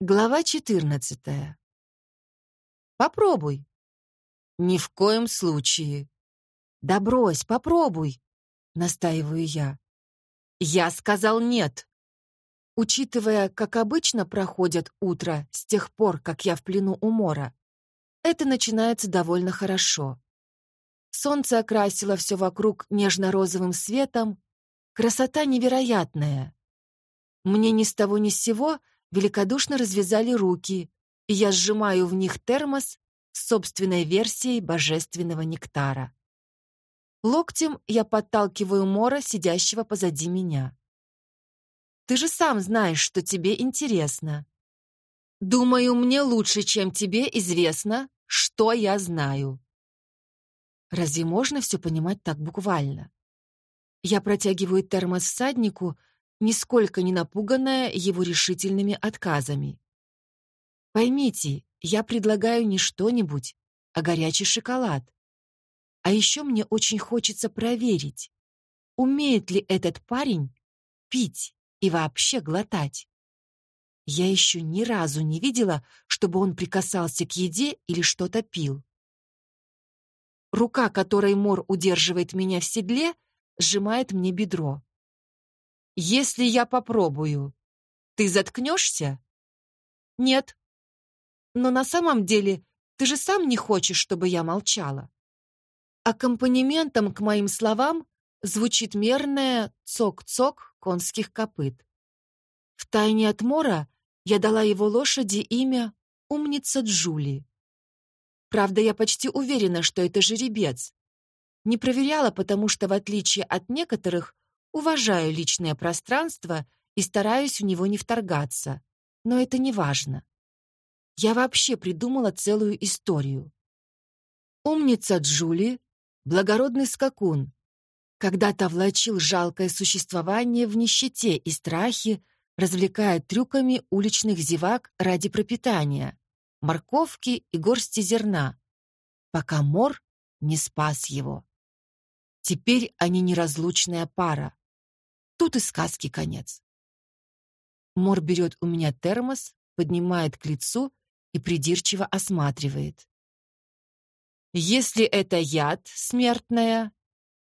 Глава 14. Попробуй. Ни в коем случае. Да брось, попробуй, настаиваю я. Я сказал нет. Учитывая, как обычно проходят утро с тех пор, как я в плену у Мора, это начинается довольно хорошо. Солнце окрасило все вокруг нежно-розовым светом. Красота невероятная. Мне ни с того ни с сего — великодушно развязали руки, и я сжимаю в них термос с собственной версией божественного нектара. Локтем я подталкиваю Мора, сидящего позади меня. «Ты же сам знаешь, что тебе интересно. Думаю, мне лучше, чем тебе известно, что я знаю». Разве можно все понимать так буквально? Я протягиваю термос всаднику, нисколько не напуганная его решительными отказами. Поймите, я предлагаю не что-нибудь, а горячий шоколад. А еще мне очень хочется проверить, умеет ли этот парень пить и вообще глотать. Я еще ни разу не видела, чтобы он прикасался к еде или что-то пил. Рука, которой Мор удерживает меня в седле, сжимает мне бедро. Если я попробую, ты заткнешься? Нет. Но на самом деле ты же сам не хочешь, чтобы я молчала. Аккомпанементом к моим словам звучит мерное цок-цок конских копыт. Втайне от Мора я дала его лошади имя «Умница Джули». Правда, я почти уверена, что это жеребец. Не проверяла, потому что, в отличие от некоторых, Уважаю личное пространство и стараюсь в него не вторгаться, но это не важно. Я вообще придумала целую историю. Умница Джули, благородный скакун, когда-то влачил жалкое существование в нищете и страхе, развлекая трюками уличных зевак ради пропитания, морковки и горсти зерна, пока мор не спас его. Теперь они неразлучная пара. Тут и сказки конец. Мор берет у меня термос, поднимает к лицу и придирчиво осматривает. «Если это яд, смертная,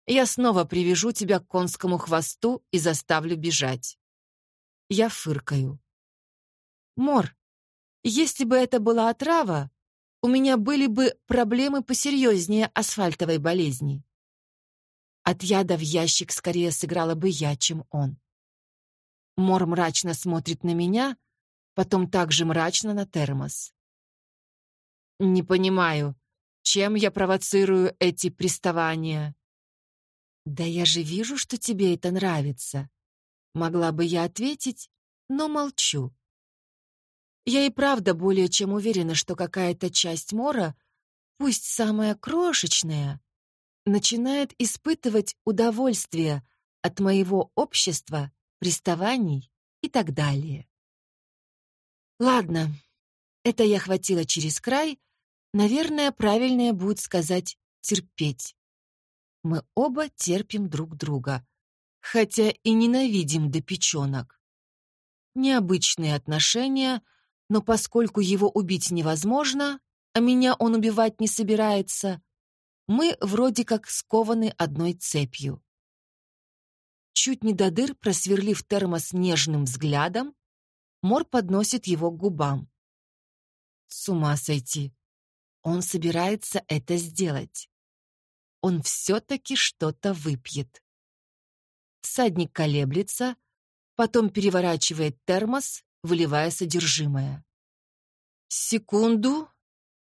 я снова привяжу тебя к конскому хвосту и заставлю бежать». Я фыркаю. «Мор, если бы это была отрава, у меня были бы проблемы посерьезнее асфальтовой болезни. От яда в ящик скорее сыграла бы я, чем он. Мор мрачно смотрит на меня, потом также мрачно на термос. «Не понимаю, чем я провоцирую эти приставания?» «Да я же вижу, что тебе это нравится», — могла бы я ответить, но молчу. Я и правда более чем уверена, что какая-то часть Мора, пусть самая крошечная, начинает испытывать удовольствие от моего общества, приставаний и так далее. Ладно, это я хватила через край, наверное, правильнее будет сказать терпеть. Мы оба терпим друг друга, хотя и ненавидим до печенок. Необычные отношения, но поскольку его убить невозможно, а меня он убивать не собирается, мы вроде как скованы одной цепью. Чуть не до дыр, просверлив термос нежным взглядом, Мор подносит его к губам. С ума сойти. Он собирается это сделать. Он все-таки что-то выпьет. Садник колеблется, потом переворачивает термос, выливая содержимое. Секунду,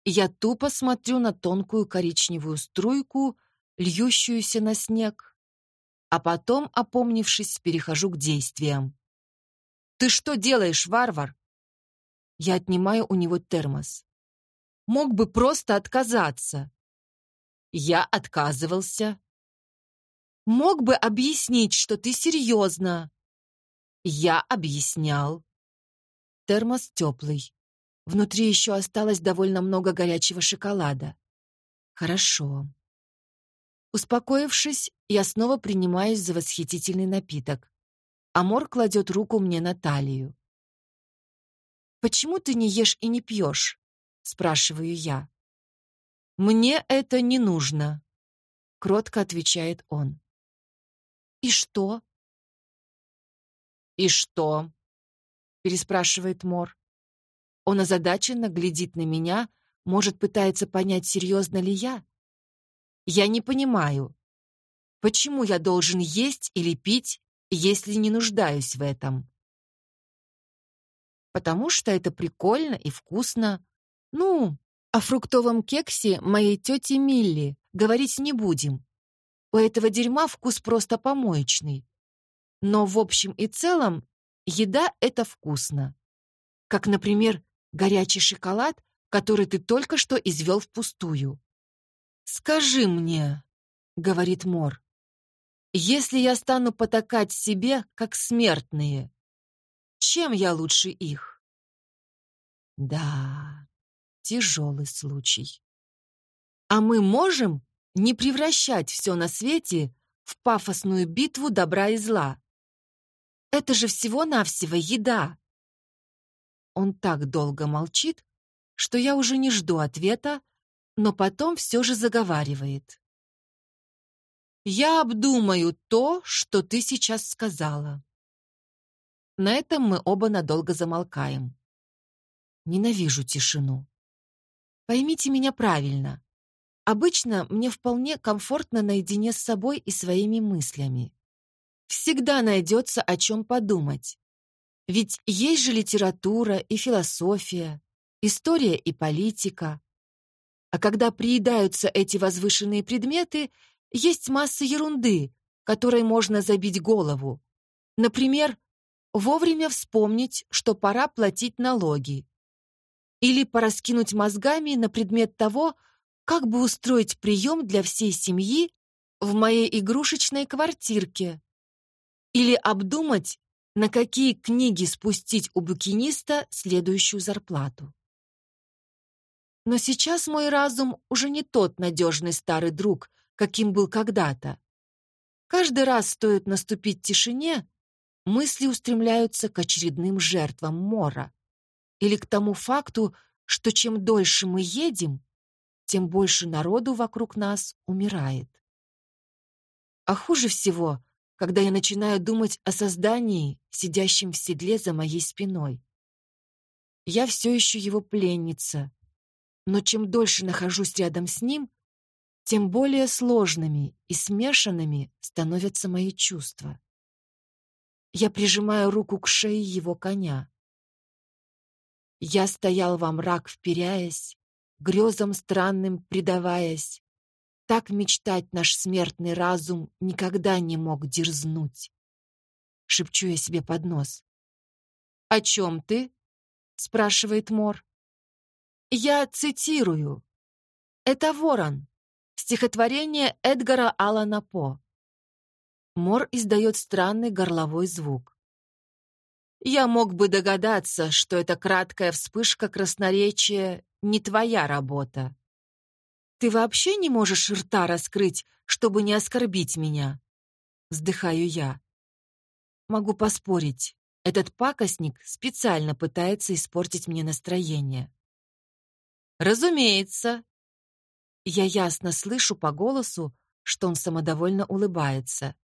я тупо смотрю на тонкую коричневую струйку, льющуюся на снег, а потом, опомнившись, перехожу к действиям. «Ты что делаешь, варвар?» Я отнимаю у него термос. Мог бы просто отказаться. Я отказывался. Мог бы объяснить, что ты серьезно. Я объяснял. Термос теплый. Внутри еще осталось довольно много горячего шоколада. Хорошо. Успокоившись, я снова принимаюсь за восхитительный напиток. Амор кладет руку мне на талию. «Почему ты не ешь и не пьешь?» — спрашиваю я. «Мне это не нужно», — кротко отвечает он. «И что?» «И что?» — переспрашивает Мор. Он озадаченно глядит на меня, может, пытается понять, серьезно ли я. Я не понимаю, почему я должен есть или пить, если не нуждаюсь в этом. Потому что это прикольно и вкусно. Ну, о фруктовом кексе моей тети Милли говорить не будем. У этого дерьма вкус просто помоечный. Но в общем и целом еда — это вкусно. Как, например, горячий шоколад, который ты только что извел впустую. «Скажи мне», — говорит Мор, «если я стану потакать себе, как смертные, чем я лучше их?» Да, тяжелый случай. А мы можем не превращать все на свете в пафосную битву добра и зла. Это же всего-навсего еда. Он так долго молчит, что я уже не жду ответа, но потом все же заговаривает. «Я обдумаю то, что ты сейчас сказала». На этом мы оба надолго замолкаем. Ненавижу тишину. Поймите меня правильно. Обычно мне вполне комфортно наедине с собой и своими мыслями. Всегда найдется о чем подумать. Ведь есть же литература и философия, история и политика. А когда приедаются эти возвышенные предметы, есть масса ерунды, которой можно забить голову. Например, вовремя вспомнить, что пора платить налоги. Или пораскинуть мозгами на предмет того, как бы устроить прием для всей семьи в моей игрушечной квартирке. Или обдумать, на какие книги спустить у букиниста следующую зарплату. Но сейчас мой разум уже не тот надежный старый друг, каким был когда-то. Каждый раз стоит наступить тишине, мысли устремляются к очередным жертвам мора или к тому факту, что чем дольше мы едем, тем больше народу вокруг нас умирает. А хуже всего, когда я начинаю думать о создании, сидящем в седле за моей спиной. Я все еще его пленница, но чем дольше нахожусь рядом с ним, тем более сложными и смешанными становятся мои чувства. Я прижимаю руку к шее его коня. Я стоял во мрак, вперяясь, грезам странным предаваясь. Так мечтать наш смертный разум никогда не мог дерзнуть. Шепчу я себе под нос. «О чем ты?» — спрашивает Мор. «Я цитирую. Это «Ворон», стихотворение Эдгара Аллана По. Мор издает странный горловой звук. Я мог бы догадаться, что эта краткая вспышка красноречия не твоя работа. Ты вообще не можешь рта раскрыть, чтобы не оскорбить меня? Вздыхаю я. Могу поспорить, этот пакостник специально пытается испортить мне настроение. Разумеется. Я ясно слышу по голосу, что он самодовольно улыбается.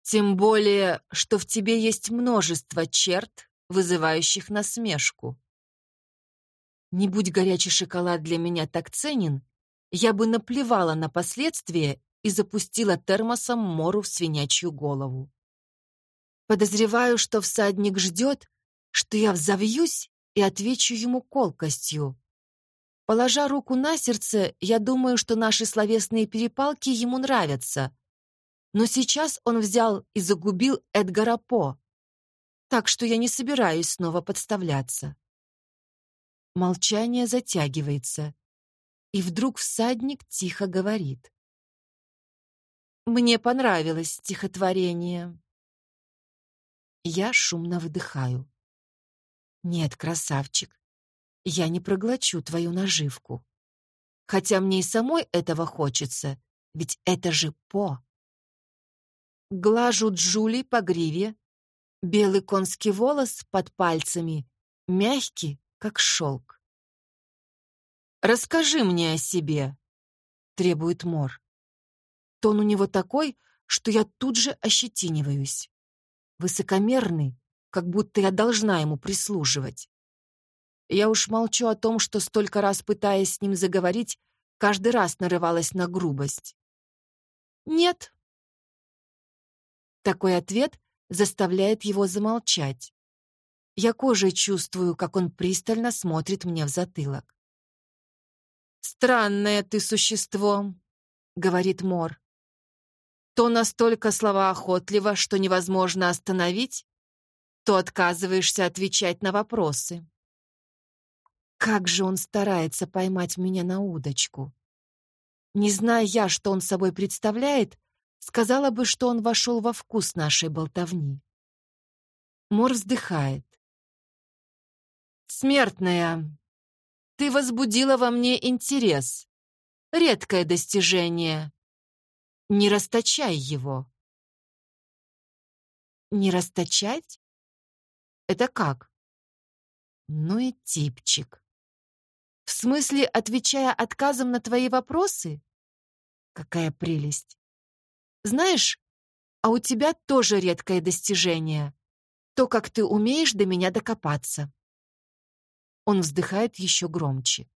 Тем более, что в тебе есть множество черт, вызывающих насмешку. Не будь горячий шоколад для меня так ценен, я бы наплевала на последствия и запустила термосом Мору в свинячью голову. Подозреваю, что всадник ждет, что я взовьюсь и отвечу ему колкостью. Положа руку на сердце, я думаю, что наши словесные перепалки ему нравятся. Но сейчас он взял и загубил Эдгара По, так что я не собираюсь снова подставляться. Молчание затягивается, и вдруг всадник тихо говорит. «Мне понравилось стихотворение». Я шумно выдыхаю. «Нет, красавчик, я не проглочу твою наживку. Хотя мне и самой этого хочется, ведь это же По». Глажу Джули по гриве, белый конский волос под пальцами Мягкий, как шелк. «Расскажи мне о себе», — требует Мор. Тон у него такой, что я тут же ощетиниваюсь. Высокомерный, как будто я должна ему прислуживать. Я уж молчу о том, что столько раз, пытаясь с ним заговорить, каждый раз нарывалась на грубость. «Нет». Такой ответ заставляет его замолчать. Я кожей чувствую, как он пристально смотрит мне в затылок. «Странное ты существо», — говорит Мор. «То настолько словоохотливо, что невозможно остановить, то отказываешься отвечать на вопросы». Как же он старается поймать меня на удочку. Не зная я, что он собой представляет, сказала бы, что он вошел во вкус нашей болтовни. Мор вздыхает. «Смертная, ты возбудила во мне интерес. Редкое достижение. Не расточай его». «Не расточать? Это как?» «Ну и типчик. В смысле, отвечая отказом на твои вопросы? Какая прелесть. Знаешь, а у тебя тоже редкое достижение. То, как ты умеешь до меня докопаться. Он вздыхает еще громче.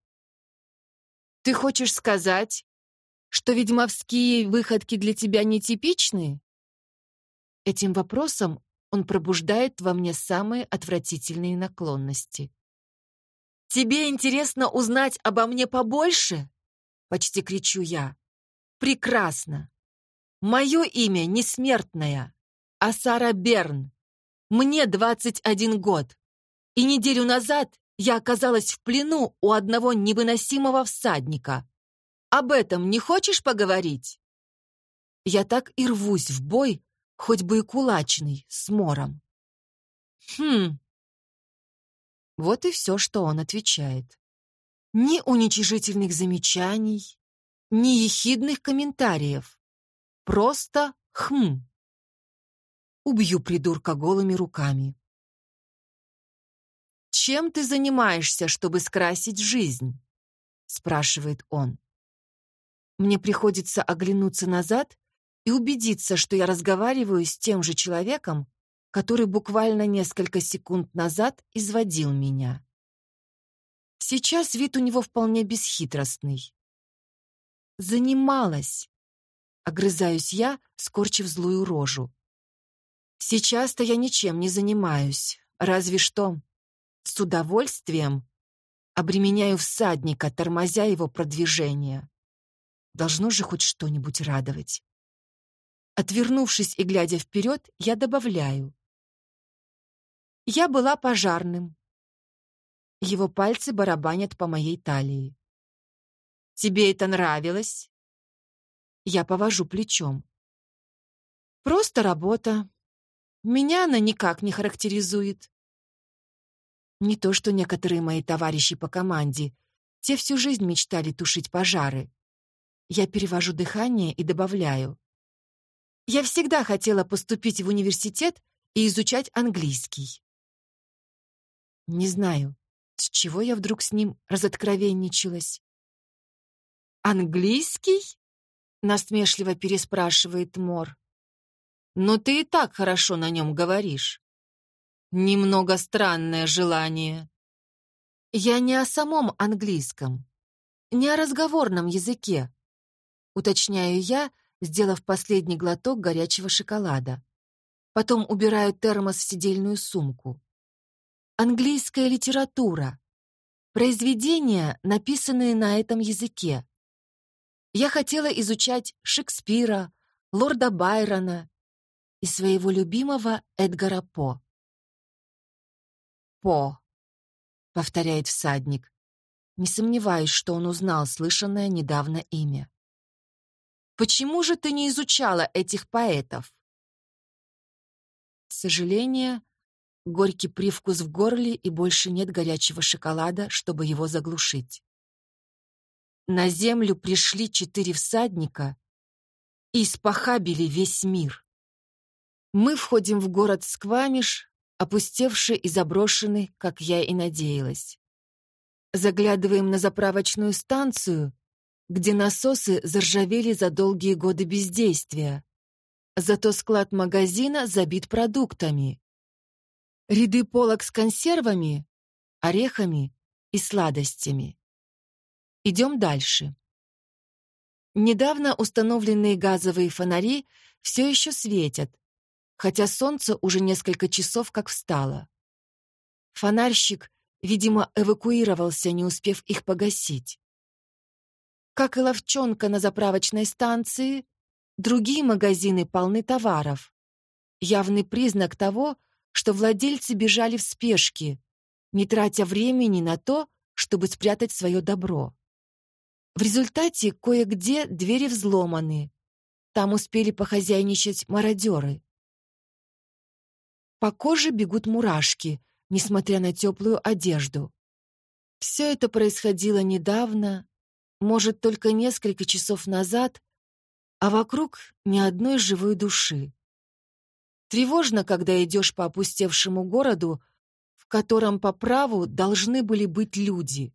Ты хочешь сказать, что ведьмовские выходки для тебя нетипичны? Этим вопросом он пробуждает во мне самые отвратительные наклонности. «Тебе интересно узнать обо мне побольше?» Почти кричу я. «Прекрасно! Мое имя не смертное, а Сара Берн. Мне 21 год. И неделю назад я оказалась в плену у одного невыносимого всадника. Об этом не хочешь поговорить?» Я так и рвусь в бой, хоть бы и кулачный, с мором. «Хм, вот и все, что он отвечает. Ни уничижительных замечаний, ни ехидных комментариев. Просто «хм». Убью придурка голыми руками. «Чем ты занимаешься, чтобы скрасить жизнь?» — спрашивает он. Мне приходится оглянуться назад и убедиться, что я разговариваю с тем же человеком, который буквально несколько секунд назад изводил меня. Сейчас вид у него вполне бесхитростный. «Занималась», — огрызаюсь я, скорчив злую рожу. «Сейчас-то я ничем не занимаюсь, разве что с удовольствием обременяю всадника, тормозя его продвижение. Должно же хоть что-нибудь радовать». Отвернувшись и глядя вперед, я добавляю. Я была пожарным. Его пальцы барабанят по моей талии. Тебе это нравилось? Я повожу плечом. Просто работа. Меня она никак не характеризует. Не то, что некоторые мои товарищи по команде. Те всю жизнь мечтали тушить пожары. Я перевожу дыхание и добавляю. Я всегда хотела поступить в университет и изучать английский. Не знаю, с чего я вдруг с ним разоткровенничалась. «Английский?» — насмешливо переспрашивает Мор. «Но ты и так хорошо на нем говоришь. Немного странное желание». «Я не о самом английском, не о разговорном языке», — уточняю я, сделав последний глоток горячего шоколада. Потом убираю термос в сидельную сумку. Английская литература. Произведения, написанные на этом языке. Я хотела изучать Шекспира, лорда Байрона и своего любимого Эдгара По. «По», — повторяет всадник. Не сомневаюсь, что он узнал слышанное недавно имя. «Почему же ты не изучала этих поэтов?» Сожаление горький привкус в горле и больше нет горячего шоколада, чтобы его заглушить. На землю пришли четыре всадника и испохабили весь мир. Мы входим в город Сквамиш, опустевший и заброшенный, как я и надеялась. Заглядываем на заправочную станцию, где насосы заржавели за долгие годы бездействия. Зато склад магазина забит продуктами. Ряды полок с консервами, орехами и сладостями. Идем дальше. Недавно установленные газовые фонари все еще светят, хотя солнце уже несколько часов как встало. Фонарщик, видимо, эвакуировался, не успев их погасить. Как и ловчонка на заправочной станции, другие магазины полны товаров. Явный признак того, что владельцы бежали в спешке, не тратя времени на то, чтобы спрятать свое добро. В результате кое-где двери взломаны. Там успели похозяйничать мародеры. По коже бегут мурашки, несмотря на теплую одежду. Все это происходило недавно, может, только несколько часов назад, а вокруг ни одной живой души. Тревожно, когда идешь по опустевшему городу, в котором по праву должны были быть люди.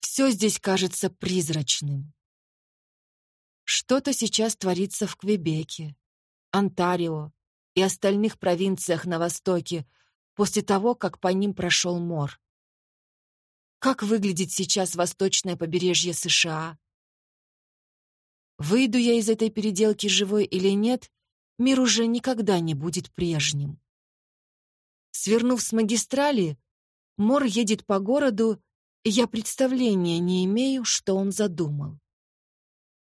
Все здесь кажется призрачным. Что-то сейчас творится в Квебеке, Онтарио и остальных провинциях на востоке после того, как по ним прошел мор. Как выглядит сейчас восточное побережье США? Выйду я из этой переделки живой или нет, мир уже никогда не будет прежним. Свернув с магистрали, Мор едет по городу, и я представления не имею, что он задумал.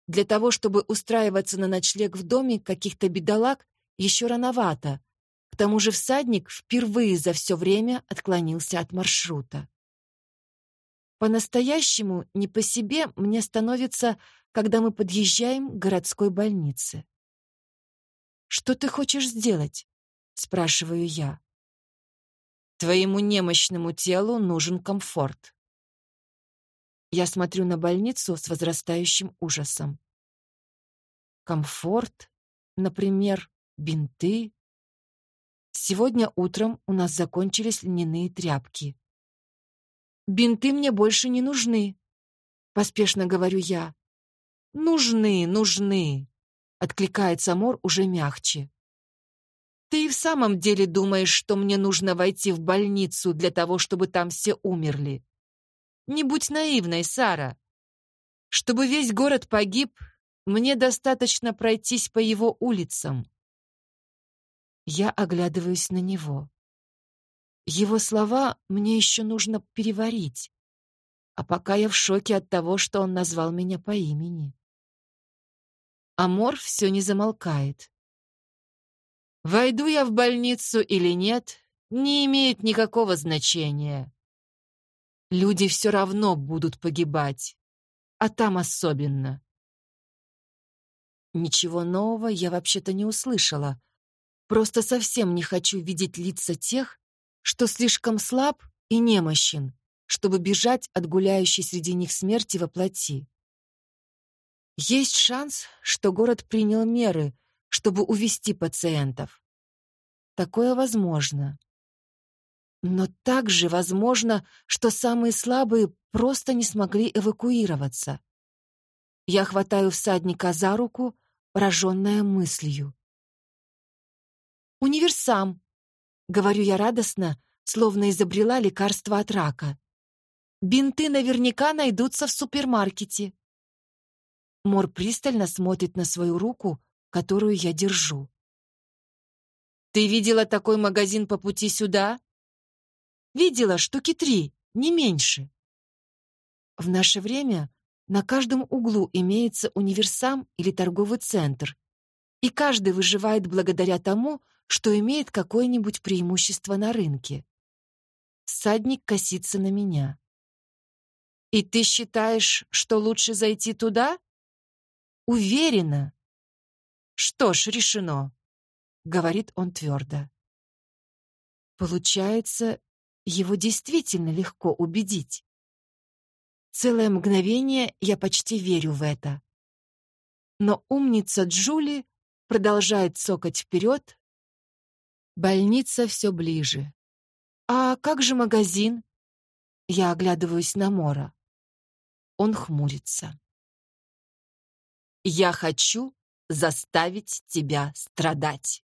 Для того, чтобы устраиваться на ночлег в доме каких-то бедолаг, еще рановато. К тому же всадник впервые за все время отклонился от маршрута. По-настоящему не по себе мне становится, когда мы подъезжаем к городской больнице. «Что ты хочешь сделать?» — спрашиваю я. «Твоему немощному телу нужен комфорт». Я смотрю на больницу с возрастающим ужасом. Комфорт, например, бинты. Сегодня утром у нас закончились льняные тряпки. Бинты мне больше не нужны, поспешно говорю я. Нужны, нужны, откликается Мор уже мягче. Ты и в самом деле думаешь, что мне нужно войти в больницу для того, чтобы там все умерли? Не будь наивной, Сара. Чтобы весь город погиб, мне достаточно пройтись по его улицам. Я оглядываюсь на него. Его слова мне еще нужно переварить. А пока я в шоке от того, что он назвал меня по имени. Амор все не замолкает. Войду я в больницу или нет, не имеет никакого значения. Люди все равно будут погибать, а там особенно. Ничего нового я вообще-то не услышала. Просто совсем не хочу видеть лица тех, что слишком слаб и немощен, чтобы бежать от гуляющей среди них смерти во плоти. Есть шанс, что город принял меры, чтобы увести пациентов. Такое возможно. Но также возможно, что самые слабые просто не смогли эвакуироваться. Я хватаю всадника за руку, пораженная мыслью. «Универсам!» Говорю я радостно, словно изобрела лекарство от рака. Бинты наверняка найдутся в супермаркете. Мор пристально смотрит на свою руку, которую я держу. «Ты видела такой магазин по пути сюда?» «Видела штуки три, не меньше». В наше время на каждом углу имеется универсам или торговый центр, и каждый выживает благодаря тому, что имеет какое-нибудь преимущество на рынке. Садник косится на меня. «И ты считаешь, что лучше зайти туда?» «Уверена». «Что ж, решено», — говорит он твердо. Получается, его действительно легко убедить. Целое мгновение я почти верю в это. Но умница Джули продолжает цокать вперед, Больница все ближе. «А как же магазин?» Я оглядываюсь на Мора. Он хмурится. «Я хочу заставить тебя страдать».